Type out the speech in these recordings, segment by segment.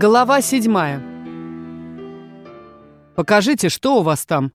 Глава седьмая. «Покажите, что у вас там?»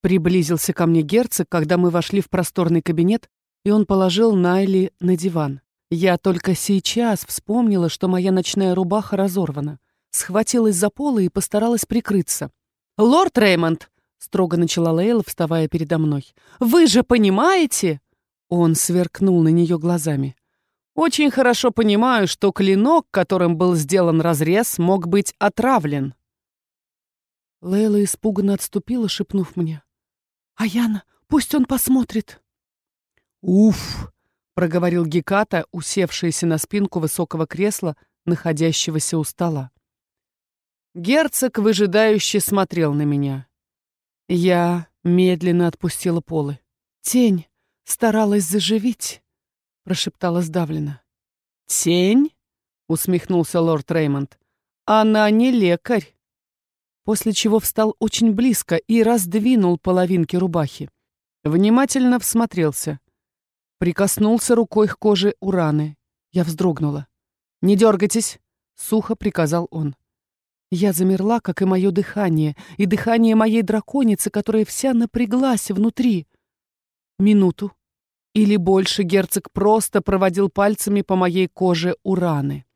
Приблизился ко мне герцог, когда мы вошли в просторный кабинет, и он положил Найли на диван. Я только сейчас вспомнила, что моя ночная рубаха разорвана. Схватилась за полы и постаралась прикрыться. «Лорд Реймонд!» — строго начала Лейла, вставая передо мной. «Вы же понимаете?» Он сверкнул на нее глазами. Очень хорошо понимаю, что клинок, которым был сделан разрез, мог быть отравлен. Лейла испуганно отступила, шепнув мне. «Аяна, пусть он посмотрит!» «Уф!» — проговорил Геката, усевшийся на спинку высокого кресла, находящегося у стола. Герцог выжидающе смотрел на меня. Я медленно отпустила полы. Тень старалась заживить прошептала сдавленно. «Тень?» — усмехнулся лорд Реймонд. «Она не лекарь». После чего встал очень близко и раздвинул половинки рубахи. Внимательно всмотрелся. Прикоснулся рукой к коже у раны. Я вздрогнула. «Не дергайтесь!» — сухо приказал он. Я замерла, как и мое дыхание, и дыхание моей драконицы, которая вся напряглась внутри. Минуту, или больше герцог просто проводил пальцами по моей коже у раны.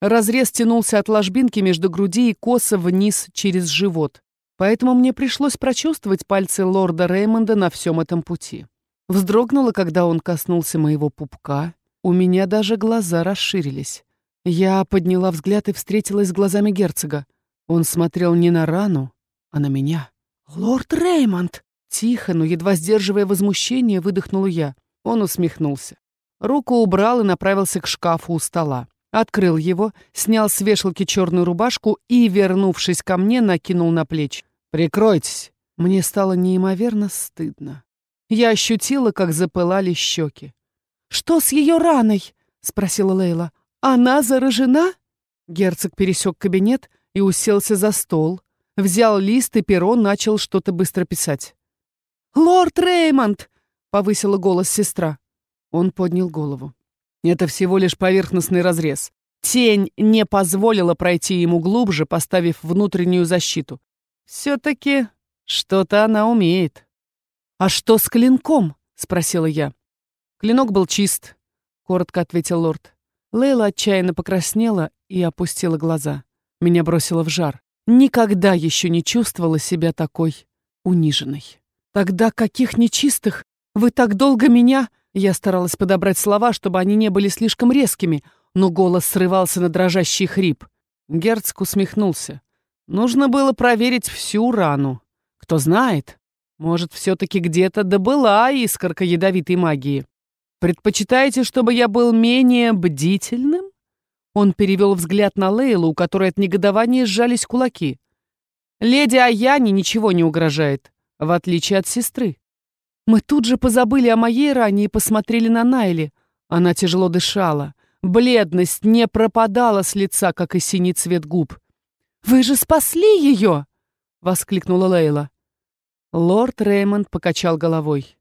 Разрез тянулся от ложбинки между груди и косо вниз через живот, поэтому мне пришлось прочувствовать пальцы лорда Реймонда на всем этом пути. Вздрогнула, когда он коснулся моего пупка. У меня даже глаза расширились. Я подняла взгляд и встретилась с глазами герцога. Он смотрел не на рану, а на меня. «Лорд Реймонд!» Тихо, но едва сдерживая возмущение, выдохнула я. Он усмехнулся. Руку убрал и направился к шкафу у стола. Открыл его, снял с вешалки черную рубашку и, вернувшись ко мне, накинул на плечи. «Прикройтесь!» Мне стало неимоверно стыдно. Я ощутила, как запылали щеки. «Что с ее раной?» — спросила Лейла. «Она заражена?» Герцог пересек кабинет и уселся за стол. Взял лист и перо, начал что-то быстро писать. «Лорд Реймонд!» — повысила голос сестра. Он поднял голову. «Это всего лишь поверхностный разрез. Тень не позволила пройти ему глубже, поставив внутреннюю защиту. Все-таки что-то она умеет». «А что с клинком?» — спросила я. «Клинок был чист», — коротко ответил лорд. Лейла отчаянно покраснела и опустила глаза. Меня бросило в жар. Никогда еще не чувствовала себя такой униженной. «Тогда каких нечистых? Вы так долго меня...» Я старалась подобрать слова, чтобы они не были слишком резкими, но голос срывался на дрожащий хрип. Герцог усмехнулся. Нужно было проверить всю рану. Кто знает, может, все-таки где-то добыла искорка ядовитой магии. Предпочитаете, чтобы я был менее бдительным? Он перевел взгляд на Лейлу, у которой от негодования сжались кулаки. Леди Аяне ничего не угрожает в отличие от сестры. Мы тут же позабыли о моей ране и посмотрели на Найли. Она тяжело дышала. Бледность не пропадала с лица, как и синий цвет губ. «Вы же спасли ее!» — воскликнула Лейла. Лорд Реймонд покачал головой.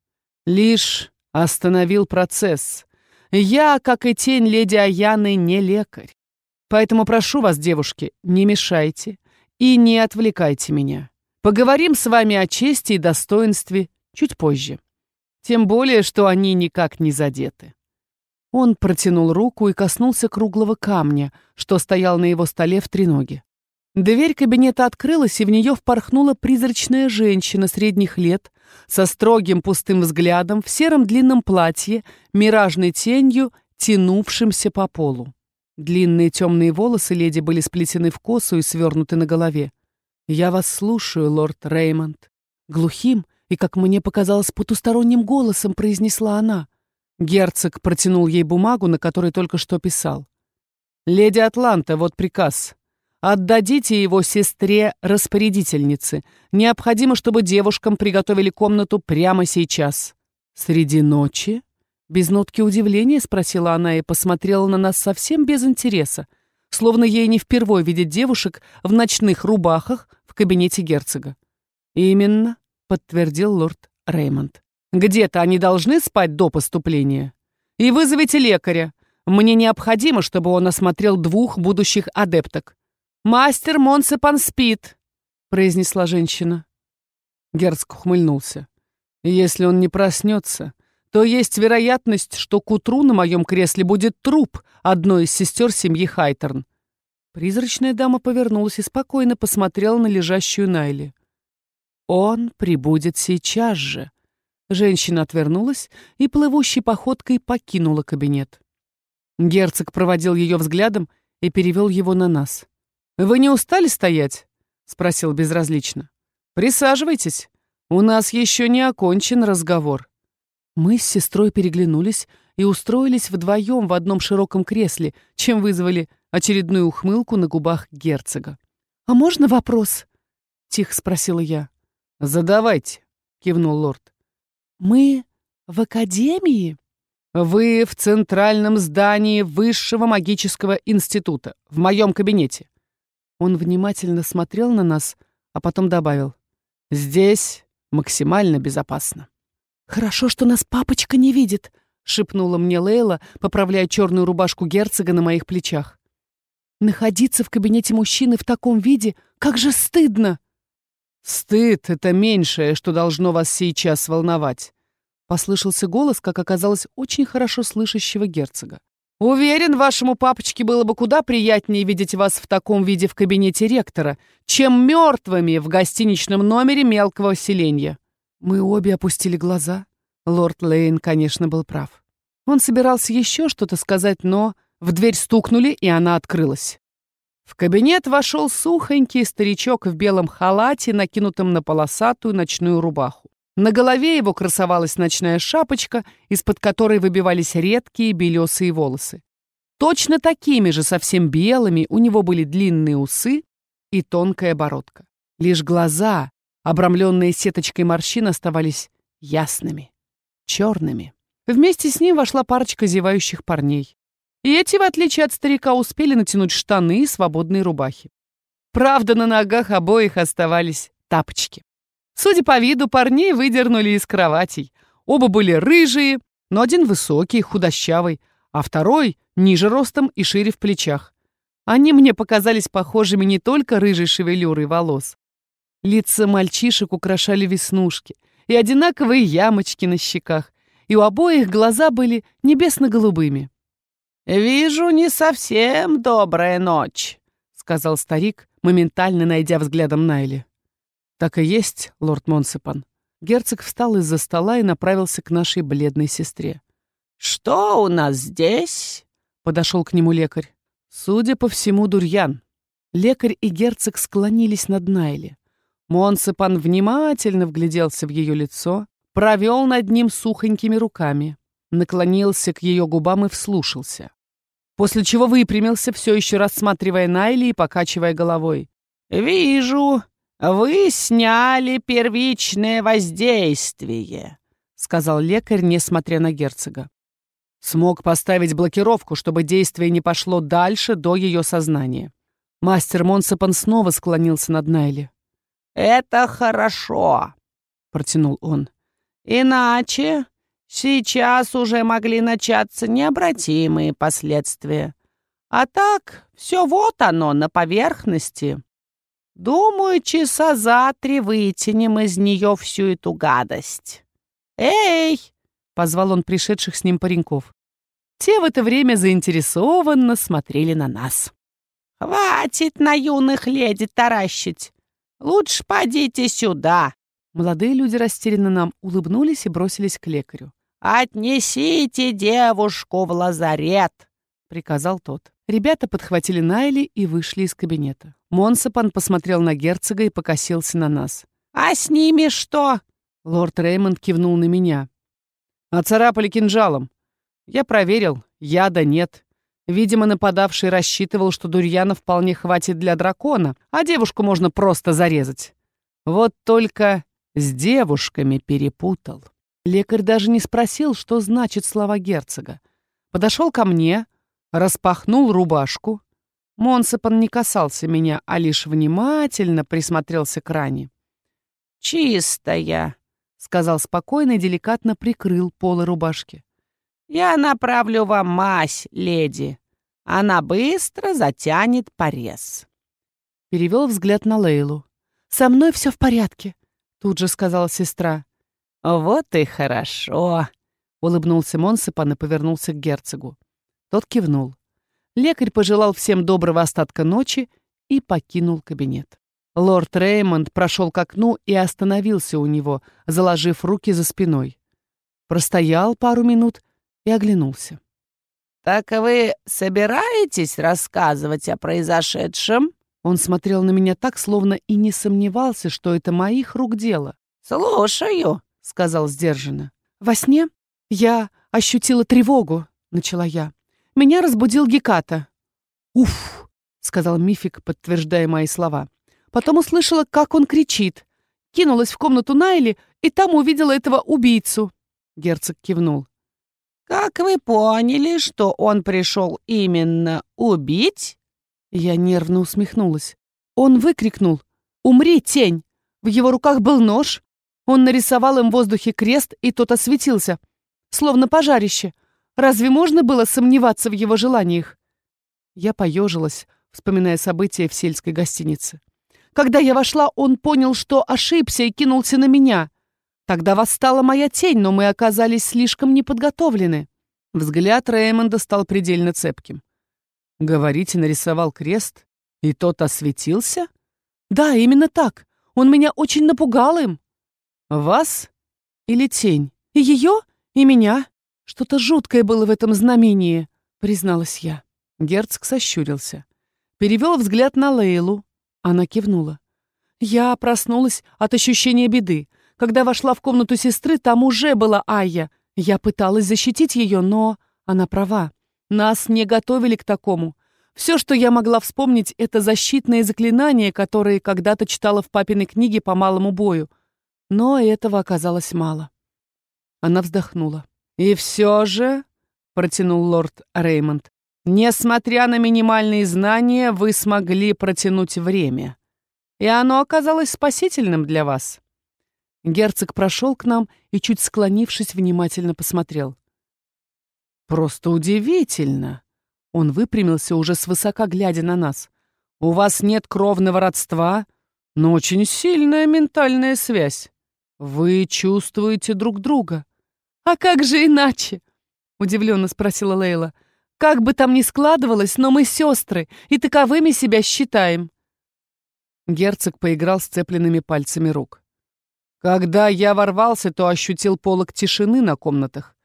«Лишь остановил процесс. Я, как и тень леди Аяны, не лекарь. Поэтому прошу вас, девушки, не мешайте и не отвлекайте меня. Поговорим с вами о чести и достоинстве чуть позже. Тем более, что они никак не задеты. Он протянул руку и коснулся круглого камня, что стоял на его столе в треноге. Дверь кабинета открылась, и в нее впорхнула призрачная женщина средних лет со строгим пустым взглядом в сером длинном платье, миражной тенью, тянувшимся по полу. Длинные темные волосы леди были сплетены в косу и свернуты на голове. «Я вас слушаю, лорд Реймонд». Глухим и, как мне показалось, потусторонним голосом произнесла она. Герцог протянул ей бумагу, на которой только что писал. «Леди Атланта, вот приказ. Отдадите его сестре-распорядительнице. Необходимо, чтобы девушкам приготовили комнату прямо сейчас». «Среди ночи?» Без нотки удивления спросила она и посмотрела на нас совсем без интереса, словно ей не впервой видеть девушек в ночных рубахах в кабинете герцога. «Именно», — подтвердил лорд Реймонд. «Где-то они должны спать до поступления. И вызовите лекаря. Мне необходимо, чтобы он осмотрел двух будущих адепток. «Мастер Монсепан спит», — произнесла женщина. Герцог ухмыльнулся. «Если он не проснется, то есть вероятность, что к утру на моем кресле будет труп одной из сестер семьи Хайтерн». Призрачная дама повернулась и спокойно посмотрела на лежащую Найли. «Он прибудет сейчас же». Женщина отвернулась и плывущей походкой покинула кабинет. Герцог проводил ее взглядом и перевел его на нас. «Вы не устали стоять?» — спросил безразлично. «Присаживайтесь. У нас еще не окончен разговор». Мы с сестрой переглянулись и устроились вдвоем в одном широком кресле, чем вызвали очередную ухмылку на губах герцога. «А можно вопрос?» — тихо спросила я. «Задавайте», — кивнул лорд. «Мы в академии?» «Вы в центральном здании Высшего магического института, в моем кабинете. Он внимательно смотрел на нас, а потом добавил. «Здесь максимально безопасно». «Хорошо, что нас папочка не видит», — шепнула мне Лейла, поправляя черную рубашку герцога на моих плечах. «Находиться в кабинете мужчины в таком виде, как же стыдно!» «Стыд — это меньшее, что должно вас сейчас волновать», — послышался голос, как оказалось, очень хорошо слышащего герцога. Уверен, вашему папочке было бы куда приятнее видеть вас в таком виде в кабинете ректора, чем мертвыми в гостиничном номере мелкого селения. Мы обе опустили глаза. Лорд Лейн, конечно, был прав. Он собирался еще что-то сказать, но в дверь стукнули, и она открылась. В кабинет вошел сухонький старичок в белом халате, накинутом на полосатую ночную рубаху. На голове его красовалась ночная шапочка, из-под которой выбивались редкие белесые волосы. Точно такими же, совсем белыми, у него были длинные усы и тонкая бородка. Лишь глаза, обрамленные сеточкой морщин, оставались ясными, черными. Вместе с ним вошла парочка зевающих парней. И эти, в отличие от старика, успели натянуть штаны и свободные рубахи. Правда, на ногах обоих оставались тапочки. Судя по виду, парней выдернули из кроватей. Оба были рыжие, но один высокий, худощавый, а второй ниже ростом и шире в плечах. Они мне показались похожими не только рыжей шевелюрой волос. Лица мальчишек украшали веснушки и одинаковые ямочки на щеках, и у обоих глаза были небесно-голубыми. «Вижу, не совсем добрая ночь», — сказал старик, моментально найдя взглядом Найли. «Так и есть, лорд Монсепан». Герцог встал из-за стола и направился к нашей бледной сестре. «Что у нас здесь?» — подошел к нему лекарь. «Судя по всему, дурьян». Лекарь и герцог склонились над Найли. Монсепан внимательно вгляделся в ее лицо, провел над ним сухонькими руками, наклонился к ее губам и вслушался. После чего выпрямился, все еще рассматривая Найли и покачивая головой. «Вижу, «Вы сняли первичное воздействие», — сказал лекарь, несмотря на герцога. Смог поставить блокировку, чтобы действие не пошло дальше до ее сознания. Мастер Монсепан снова склонился над Найли. «Это хорошо», — протянул он. «Иначе сейчас уже могли начаться необратимые последствия. А так, все вот оно на поверхности. Думаю, часа за три вытянем из нее всю эту гадость. «Эй!» — позвал он пришедших с ним пареньков. Те в это время заинтересованно смотрели на нас. «Хватит на юных леди таращить! Лучше подите сюда!» Молодые люди растерянно нам улыбнулись и бросились к лекарю. «Отнесите девушку в лазарет!» — приказал тот. Ребята подхватили Найли и вышли из кабинета. Монсапан посмотрел на герцога и покосился на нас. «А с ними что?» Лорд Реймонд кивнул на меня. «Оцарапали кинжалом. Я проверил, яда нет. Видимо, нападавший рассчитывал, что дурьяна вполне хватит для дракона, а девушку можно просто зарезать. Вот только с девушками перепутал». Лекарь даже не спросил, что значит слова герцога. Подошел ко мне, распахнул рубашку. Монсепан не касался меня, а лишь внимательно присмотрелся к ране. «Чистая», — сказал спокойно и деликатно прикрыл полы рубашки. «Я направлю вам мазь, леди. Она быстро затянет порез. Перевел взгляд на Лейлу. «Со мной все в порядке», — тут же сказала сестра. «Вот и хорошо», — улыбнулся Монсепан и повернулся к герцогу. Тот кивнул. Лекарь пожелал всем доброго остатка ночи и покинул кабинет. Лорд Реймонд прошел к окну и остановился у него, заложив руки за спиной. Простоял пару минут и оглянулся. «Так вы собираетесь рассказывать о произошедшем?» Он смотрел на меня так, словно и не сомневался, что это моих рук дело. «Слушаю», — сказал сдержанно. «Во сне я ощутила тревогу», — начала я. «Меня разбудил Геката». «Уф», — сказал Мифик, подтверждая мои слова. Потом услышала, как он кричит. Кинулась в комнату Найли и там увидела этого убийцу. Герцог кивнул. «Как вы поняли, что он пришел именно убить?» Я нервно усмехнулась. Он выкрикнул «Умри, тень!» В его руках был нож. Он нарисовал им в воздухе крест, и тот осветился. Словно пожарище. Разве можно было сомневаться в его желаниях? Я поежилась, вспоминая события в сельской гостинице. Когда я вошла, он понял, что ошибся и кинулся на меня. Тогда восстала моя тень, но мы оказались слишком неподготовлены. Взгляд Реймонда стал предельно цепким. Говорите, нарисовал крест, и тот осветился? Да, именно так. Он меня очень напугал им. Вас или тень? И ее, и меня. Что-то жуткое было в этом знамении, призналась я. Герцог сощурился. Перевел взгляд на Лейлу. Она кивнула. Я проснулась от ощущения беды. Когда вошла в комнату сестры, там уже была Айя. Я пыталась защитить ее, но она права. Нас не готовили к такому. Все, что я могла вспомнить, это защитные заклинания, которые когда-то читала в папиной книге по малому бою. Но этого оказалось мало. Она вздохнула. «И все же», — протянул лорд Реймонд, «несмотря на минимальные знания, вы смогли протянуть время. И оно оказалось спасительным для вас». Герцог прошел к нам и, чуть склонившись, внимательно посмотрел. «Просто удивительно!» Он выпрямился, уже свысока глядя на нас. «У вас нет кровного родства, но очень сильная ментальная связь. Вы чувствуете друг друга». «А как же иначе?» — удивленно спросила Лейла. «Как бы там ни складывалось, но мы сестры, и таковыми себя считаем». Герцог поиграл сцепленными пальцами рук. «Когда я ворвался, то ощутил полог тишины на комнатах.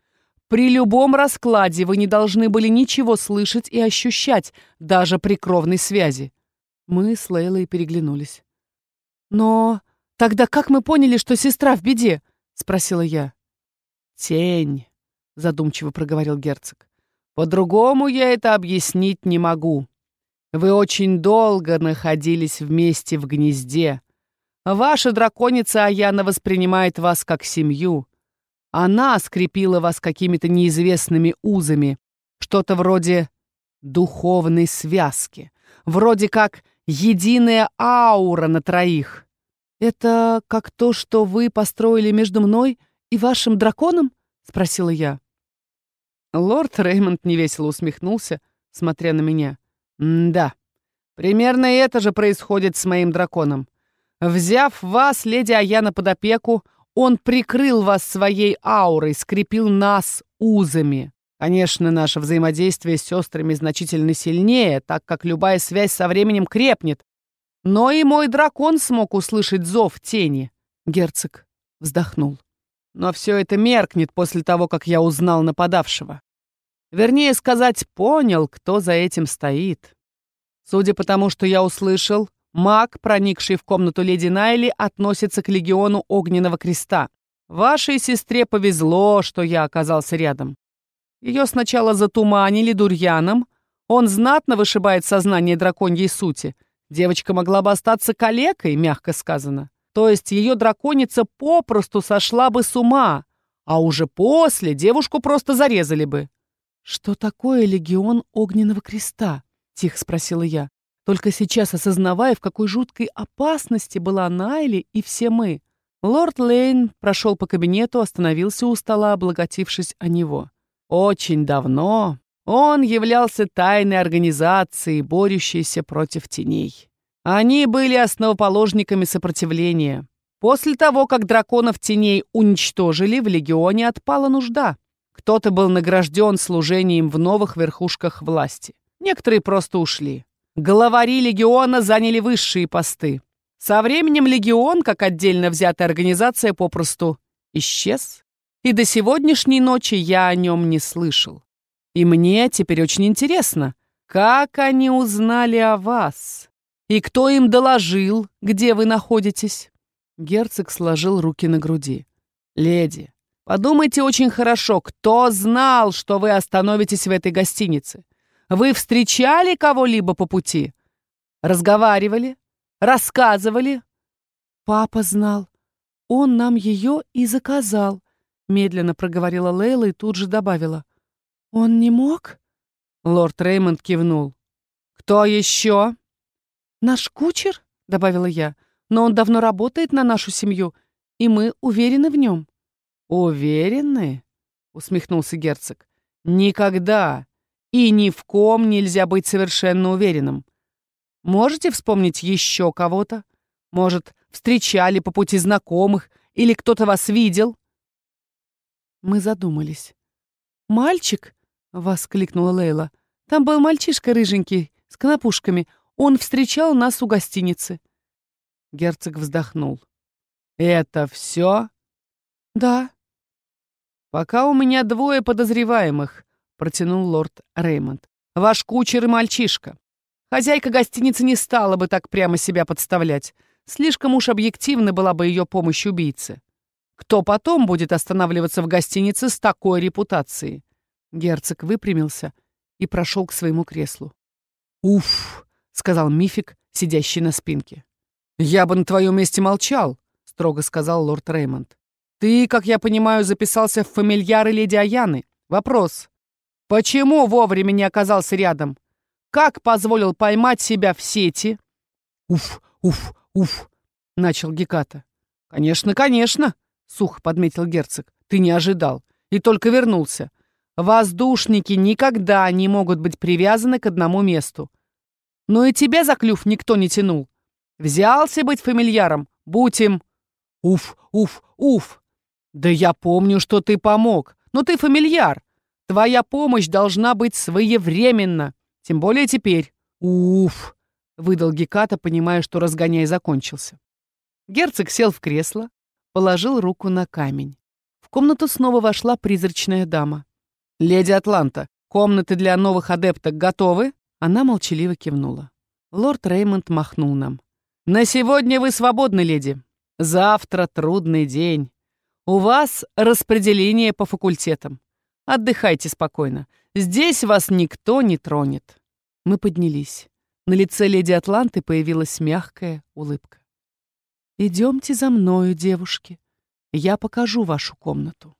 При любом раскладе вы не должны были ничего слышать и ощущать, даже при кровной связи. Мы с Лейлой переглянулись. «Но тогда как мы поняли, что сестра в беде?» — спросила я. «Тень», — задумчиво проговорил герцог. «По-другому я это объяснить не могу. Вы очень долго находились вместе в гнезде. Ваша драконица Аяна воспринимает вас как семью. Она скрепила вас какими-то неизвестными узами, что-то вроде духовной связки, вроде как единая аура на троих. «Это как то, что вы построили между мной и вашим драконом?» — спросила я. Лорд Реймонд невесело усмехнулся, смотря на меня. «Да, примерно это же происходит с моим драконом. Взяв вас, леди Аяна, под опеку, он прикрыл вас своей аурой, скрепил нас узами. Конечно, наше взаимодействие с сестрами значительно сильнее, так как любая связь со временем крепнет. Но и мой дракон смог услышать зов тени. Герцог вздохнул. Но все это меркнет после того, как я узнал нападавшего. Вернее сказать, понял, кто за этим стоит. Судя по тому, что я услышал, Маг, проникший в комнату леди Найли, относится к легиону Огненного Креста. Вашей сестре повезло, что я оказался рядом. Ее сначала затуманили дурьяном. Он знатно вышибает сознание драконьей сути. Девочка могла бы остаться калекой, мягко сказано. То есть ее драконица попросту сошла бы с ума, а уже после девушку просто зарезали бы. «Что такое легион Огненного Креста?» — тихо спросила я только сейчас осознавая, в какой жуткой опасности была Найли и все мы. Лорд Лейн прошел по кабинету, остановился у стола, облокотившись о него. Очень давно он являлся тайной организацией, борющейся против теней. Они были основоположниками сопротивления. После того, как драконов теней уничтожили, в легионе отпала нужда. Кто-то был награжден служением в новых верхушках власти. Некоторые просто ушли. Главари легиона заняли высшие посты. Со временем легион, как отдельно взятая организация, попросту исчез. И до сегодняшней ночи я о нем не слышал. И мне теперь очень интересно, как они узнали о вас? И кто им доложил, где вы находитесь?» Герцог сложил руки на груди. «Леди, подумайте очень хорошо, кто знал, что вы остановитесь в этой гостинице? Вы встречали кого-либо по пути? Разговаривали? Рассказывали?» «Папа знал. Он нам ее и заказал», — медленно проговорила Лейла и тут же добавила. «Он не мог?» Лорд Реймонд кивнул. «Кто еще?» «Наш кучер», — добавила я, «но он давно работает на нашу семью, и мы уверены в нем». «Уверены?» — усмехнулся герцог. «Никогда и ни в ком нельзя быть совершенно уверенным. Можете вспомнить еще кого-то? Может, встречали по пути знакомых или кто-то вас видел?» Мы задумались. «Мальчик?» Воскликнула Лейла. Там был мальчишка рыженький, с конопушками. Он встречал нас у гостиницы. Герцог вздохнул. «Это все?» «Да». «Пока у меня двое подозреваемых», — протянул лорд Реймонд. «Ваш кучер и мальчишка. Хозяйка гостиницы не стала бы так прямо себя подставлять. Слишком уж объективна была бы ее помощь убийце. Кто потом будет останавливаться в гостинице с такой репутацией? Герцог выпрямился и прошел к своему креслу. «Уф!» — сказал Мифик, сидящий на спинке. «Я бы на твоем месте молчал», — строго сказал лорд Реймонд. «Ты, как я понимаю, записался в фамильяры леди Аяны. Вопрос. Почему вовремя не оказался рядом? Как позволил поймать себя в сети?» «Уф, уф, уф!» — начал Геката. «Конечно, конечно!» — сухо подметил герцог. «Ты не ожидал. И только вернулся. Воздушники никогда не могут быть привязаны к одному месту. Но и тебе за клюв никто не тянул. Взялся быть фамильяром, будь им. Уф, уф, уф. Да я помню, что ты помог, но ты фамильяр. Твоя помощь должна быть своевременна, тем более теперь. Уф, выдал Геката, понимая, что разгоняй закончился. Герцог сел в кресло, положил руку на камень. В комнату снова вошла призрачная дама. «Леди Атланта, комнаты для новых адепток готовы?» Она молчаливо кивнула. Лорд Реймонд махнул нам. «На сегодня вы свободны, леди. Завтра трудный день. У вас распределение по факультетам. Отдыхайте спокойно. Здесь вас никто не тронет». Мы поднялись. На лице леди Атланты появилась мягкая улыбка. «Идемте за мною, девушки. Я покажу вашу комнату».